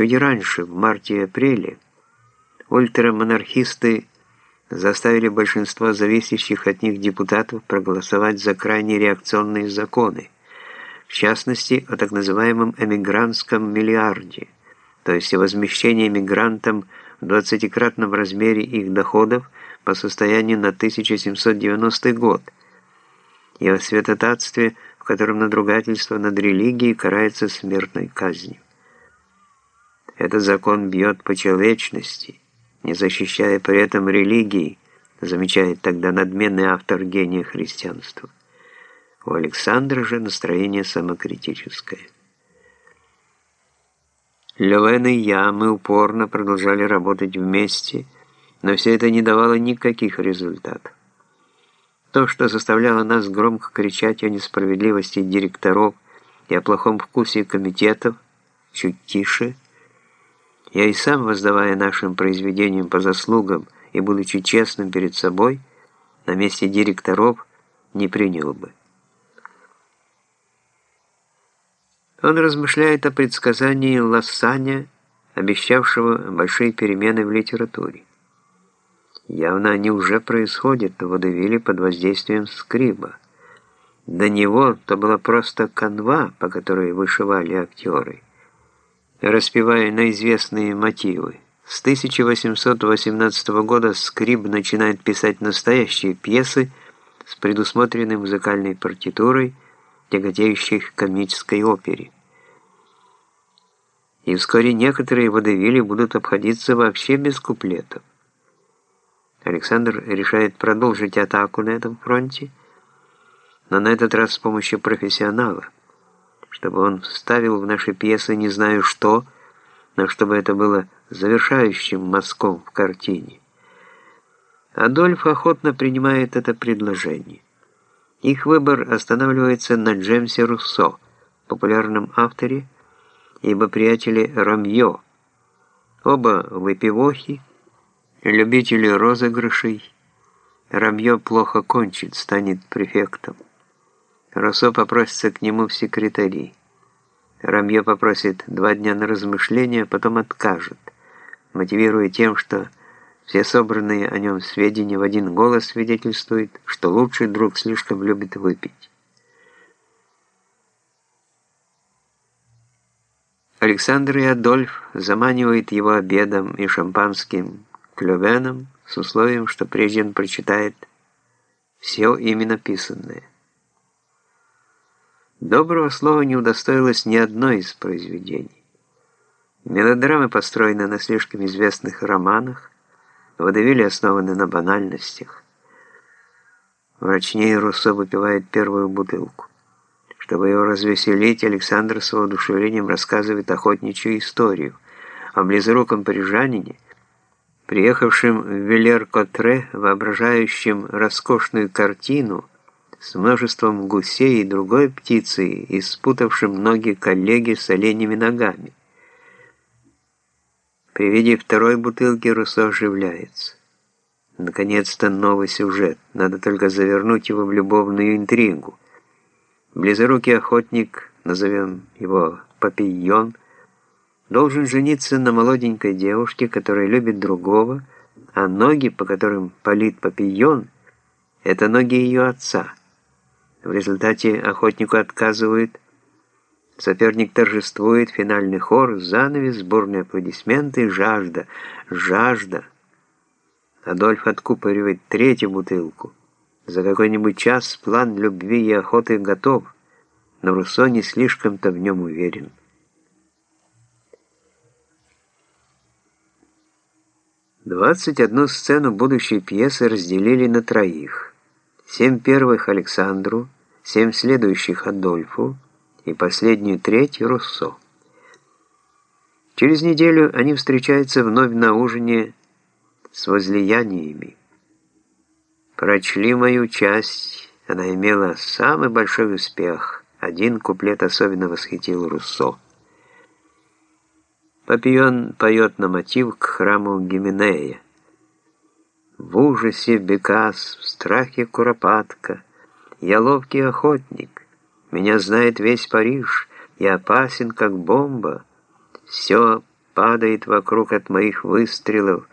Чуть раньше, в марте и апреле, ультрамонархисты заставили большинство зависящих от них депутатов проголосовать за крайне реакционные законы, в частности, о так называемом эмигрантском миллиарде, то есть о возмещении эмигрантам в 20-кратном размере их доходов по состоянию на 1790 год, и о святотатстве, в котором надругательство над религией карается смертной казнью. Этот закон бьет по человечности, не защищая при этом религии, замечает тогда надменный автор гения христианства. У Александра же настроение самокритическое. Левен и я, мы упорно продолжали работать вместе, но все это не давало никаких результатов. То, что заставляло нас громко кричать о несправедливости директоров и о плохом вкусе комитетов, чуть тише – я и сам, воздавая нашим произведениям по заслугам и будучи честным перед собой, на месте директоров не принял бы. Он размышляет о предсказании Лассаня, обещавшего большие перемены в литературе. Явно они уже происходят в водевиле под воздействием скриба. До него то была просто канва, по которой вышивали актеры распевая на известные мотивы. С 1818 года Скриб начинает писать настоящие пьесы с предусмотренной музыкальной партитурой, тяготеющих комической опере. И вскоре некоторые водевили будут обходиться вообще без куплетов. Александр решает продолжить атаку на этом фронте, но на этот раз с помощью профессионала – чтобы он вставил в наши пьесы не знаю что, но чтобы это было завершающим мазком в картине. Адольф охотно принимает это предложение. Их выбор останавливается на Джемсе Руссо, популярном авторе, ибо приятели Ромьё. Оба выпивохи, любители розыгрышей. Ромьё плохо кончит, станет префектом. Руссо попросится к нему в секретари. Рамье попросит два дня на размышление, потом откажет, мотивируя тем, что все собранные о нем сведения в один голос свидетельствуют, что лучший друг слишком любит выпить. Александр и Адольф заманивают его обедом и шампанским клювеном с условием, что прежде он прочитает все именно написанное. Доброго слова не удостоилось ни одно из произведений. Мелодрамы построены на слишком известных романах, водевили основаны на банальностях. Мрачнее Руссо выпивает первую бутылку. Чтобы его развеселить, Александр с воодушевлением рассказывает охотничью историю о близоруком парижанине, приехавшем в Велер-Котре, воображающем роскошную картину – с множеством гусей и другой птицы и спутавшим ноги коллеги с оленями ногами. При виде второй бутылки Руссо оживляется. Наконец-то новый сюжет, надо только завернуть его в любовную интригу. Близорукий охотник, назовем его Папийон, должен жениться на молоденькой девушке, которая любит другого, а ноги, по которым палит Папийон, это ноги ее отца. В результате охотнику отказывают, соперник торжествует, финальный хор, занавес, сборные аплодисменты, жажда, жажда. Адольф откупоривает третью бутылку. За какой-нибудь час план любви и охоты готов, но Руссо не слишком-то в нем уверен. Двадцать одну сцену будущей пьесы разделили на троих семь первых Александру, семь следующих Адольфу и последнюю треть Руссо. Через неделю они встречаются вновь на ужине с возлияниями. Прочли мою часть, она имела самый большой успех. Один куплет особенно восхитил Руссо. Папион поет на мотив к храму Гименея. В ужасе Бекас, в страхе Куропатка. Я ловкий охотник, меня знает весь Париж, я опасен, как бомба. Все падает вокруг от моих выстрелов,